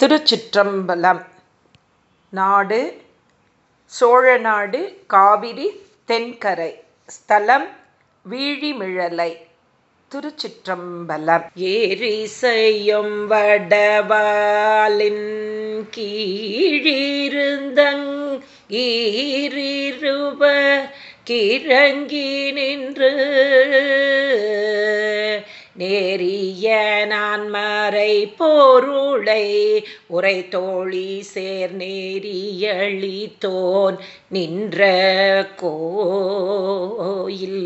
திருச்சிற்றம்பலம். நாடு சோழநாடு காவிரி தென்கரை. ஸ்தலம் வீழிமிழலை. திருச்சிற்றம்பலம். ஏறி செய்யும் வடவாலின் கீழிருந்தங் ஈரிருவ கிரங்கி நின்று நேரிய நான் மறை பொருளை உரை தோழி சேர் நேரியழித்தோன் நின்ற கோயில்.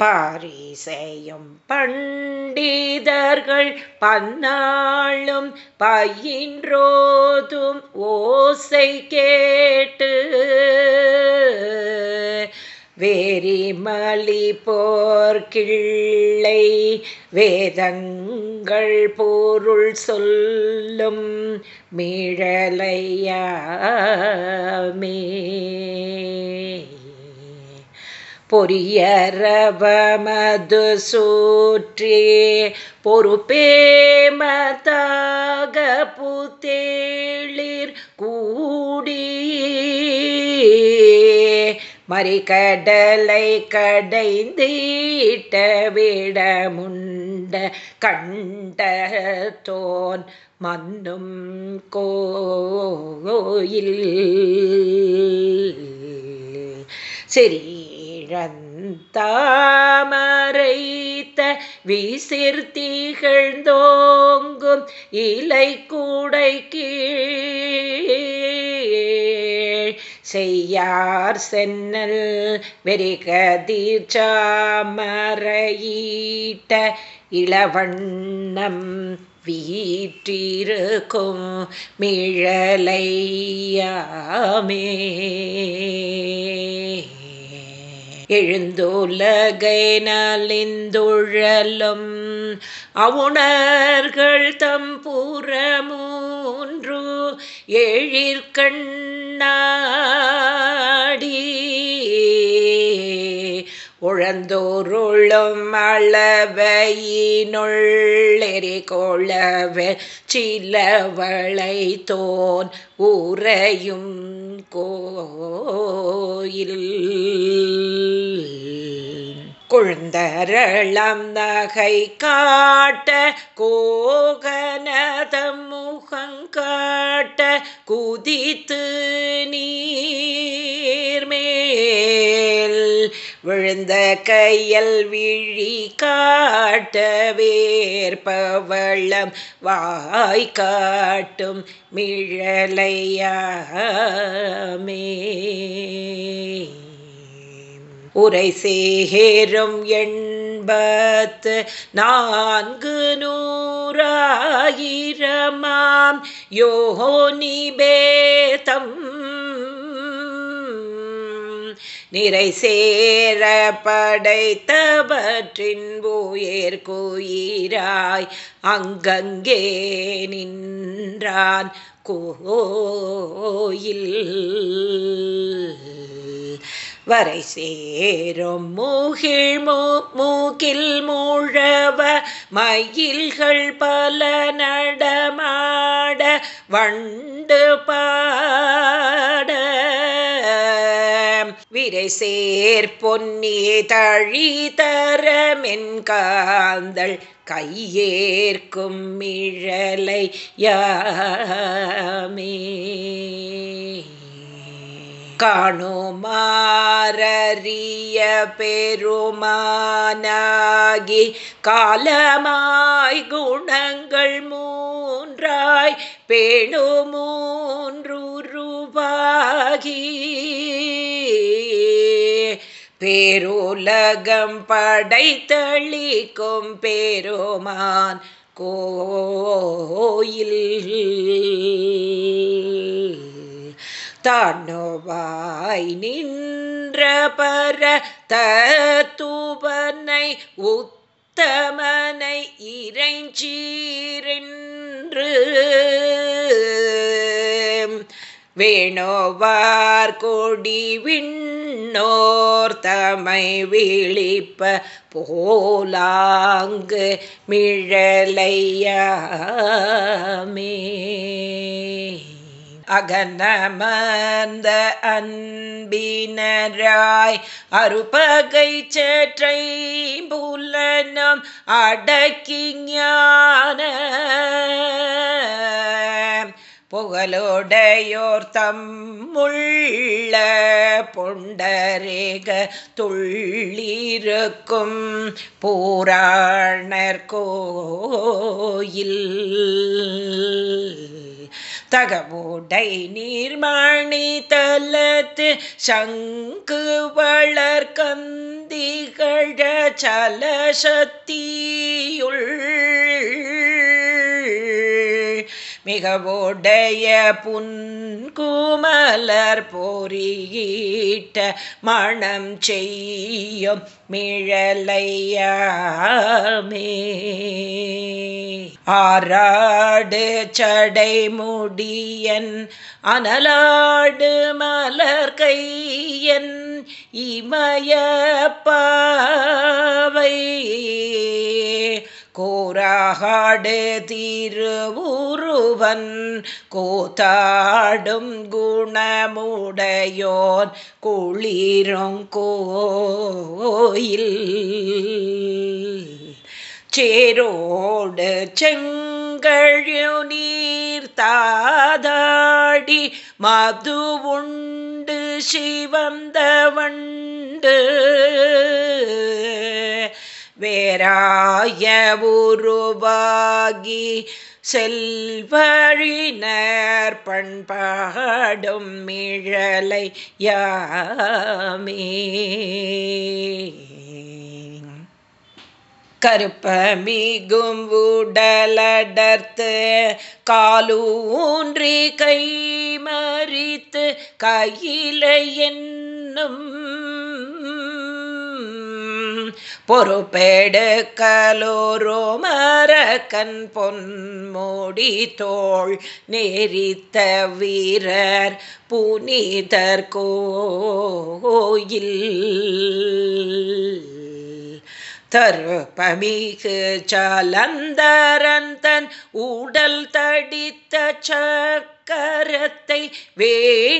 பாரிசையும் பண்டிதர்கள் பன்னாளும் பயின்றோதும் ஓசை கேட்டு வேரிமலி போர்கிள்ளை வேதங்கள் போருள் சொல்லும் மீழலையாமே. பொரியரவமது சூற்றி பொறுப்பேமதாக புத்தேளிர் கூடிய மறிகடலை கடைந்தீட்ட விடமுண்ட கண்ட தோன் மன்னும் கோயில் சரி. இழந்தாமரைத்த திகழ்ந்தோங்கும் இலை கூடை கீழ். செய்யார் சென்னல் வெறிகதீர் சாமரையீட்ட இளவண்ணம் வீற்றிருக்கும் மிழலையாமே. எழுந்துலகை நலிந்துழலும் அவுணர்கள் தம் புறமூன்று எழிற்கண்ணாடி உழந்தோருளும் அளவையினுள்ளெறி கொளவ சிலவளை தோன் ஊரையும் கோயில். கொழுந்தரளம் நகை காட்ட கோகனதம் முகங்காட்ட குதித்து நீ விழுந்த கையல் விழி காட்ட வேற்பவளம் வாய் காட்டும் மிழலையாமே. உரை சேரும் எண்பத்து நான்கு நூறாயிரமாம் யோனிபேதம் நிறை சேர படைத்தவற்றின் உயர் கோயிராய் அங்கங்கே நின்றான் கோயில். வரை சேரும் மூகில் மூக்கில் மூழவ மயில்கள் பல நடமாட வண்டு பா விரை சேர் பொன்னிய தழி தரமென் கையேற்கும் மிழலை யாமே காணுமாறிய பெருமானாகி காலமாய் குணங்கள் மூன்றாய் பேணு மூன்று ரூபாகி பேருலகம் படைத்தளிக்கும் பெருமான் கோயில். தானோவாய் நின்ற பர தூபனை உத்தமனை இறைஞ்சீரென்று. வேணோவார் கொடி விண் தமை விழிப்ப போலாங்கு மிழலையமே. அகனமந்த அன்பினராய் அருபகை சேற்றை புலனம் அடக்கி ஞான புகழோடையோர் தம்முள்ள பொண்டரேக துள்ளிருக்கும் பூராணர் கோயில். தகவுடை நீர்மணி தலத்து சங்கு வளர் கந்திகழ சலசத்தியுள். மிகவோடைய புன்குமலர் பொறியீட்ட மணம் செய்யும் மிழலையாமே. ஆராடு சடை முடியன் அனலாடு மலர் கையன் இமய பாவை. கோராகாடே தீருவுருவன் கோத்தாடும் குணமுடையோன் குளிரும் கோயில். சேரோடு செங்கழு நீர் தாதாடி மது உண்டு சிவந்த வண்டு. வேறாய உருவாகி செல்வழினர் பண்பாடும் மிழலை யாமே கருப்பமிகும் உடலடர்த்து காலூன்றி கை மறித்து கையில என்னும் பொறுப்பெடுக்கலோரோ மரக்கன் பொன்மோடி தோள் நெறித்த வீரர் புனிதர் கோயில். தருப்பமிகு சலந்தரன் தன் உடல் தடித்த சக்கரத்தை வே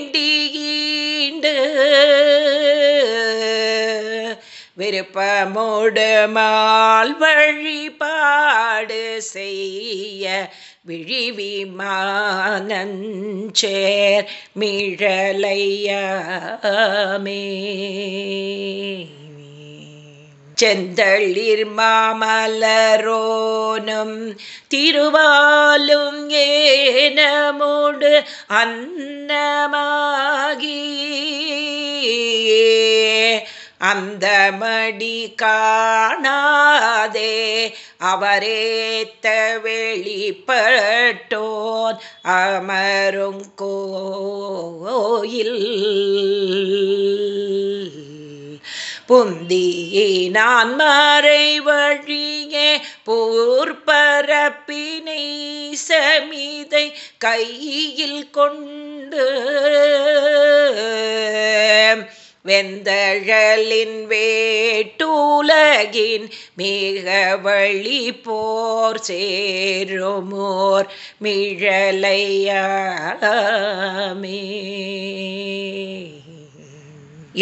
விருப்பமோடு மால் வழிபாடு செய்ய விழிவிமானஞ்சேர் மிழலையாமே. செந்தளிர் மாமலரோனும் திருவாலும் ஏனமோடு அன்னமாகி. அந்த மடி காணாதே அவரேத்த வெளிப்பட்டோன் அமரும் கோயில். புந்தியினான் மறை வழியே போர்பரப்பினை சமிதை கையில் கொண்டு வெந்தழலின் வேட்டுலகின் மிக வழி போர் சேருமோர் மிழலையாமே.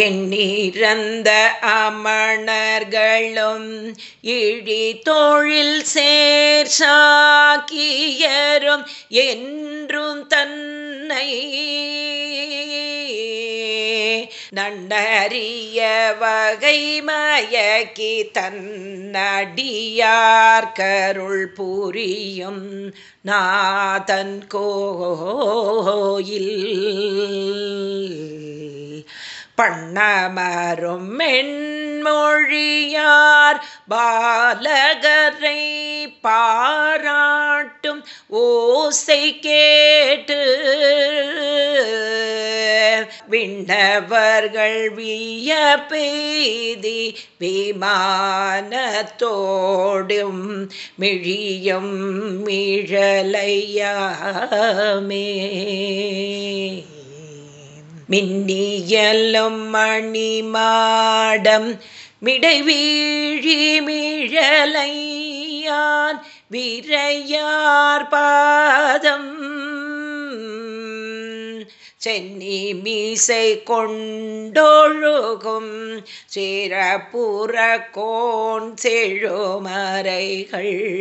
எண்ணிறந்த அமணர்களும் இழி தொழில் சேர் சாக்கியரும் என்றும் தன்னை நன்னறிய வகை மயக்கி தன்னடியார் கருள் புரியும் நாதன் கோயில். பண்ணமரும் மென்மொழியார் பாலகரை பாராட்டும் ஓசை கேட்டு. விண்ணவர்கள் விய பெய்தி விமானத்தோடும் மிழியும் மிழலையாமே. மின்னியலும் மணிமாடம் மிடைவீழி மிழலையான் விரையார் பாதம். சென்னி மீசை கொண்டொழுகும் சிறப்புற கோன் செழுமறைகள்.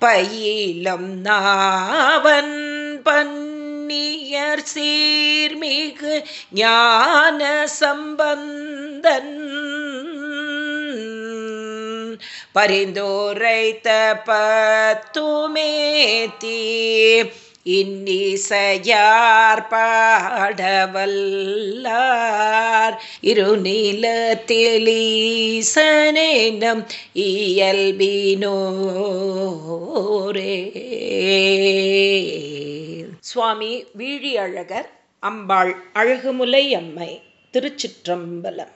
பயிலம் நாவன் பன்னியர் சீர்மிகு ஞான சம்பந்தன். பரிந்துரைத்த பத்துமேத்தி இன்னிசையார் பாடவல்லார். இருநிலத்திலீசனேனம் இயல்பினோரே. சுவாமி வீழியழகர் அம்பாள் அழகுமுலை அம்மை திருச்சிற்றம்பலம்.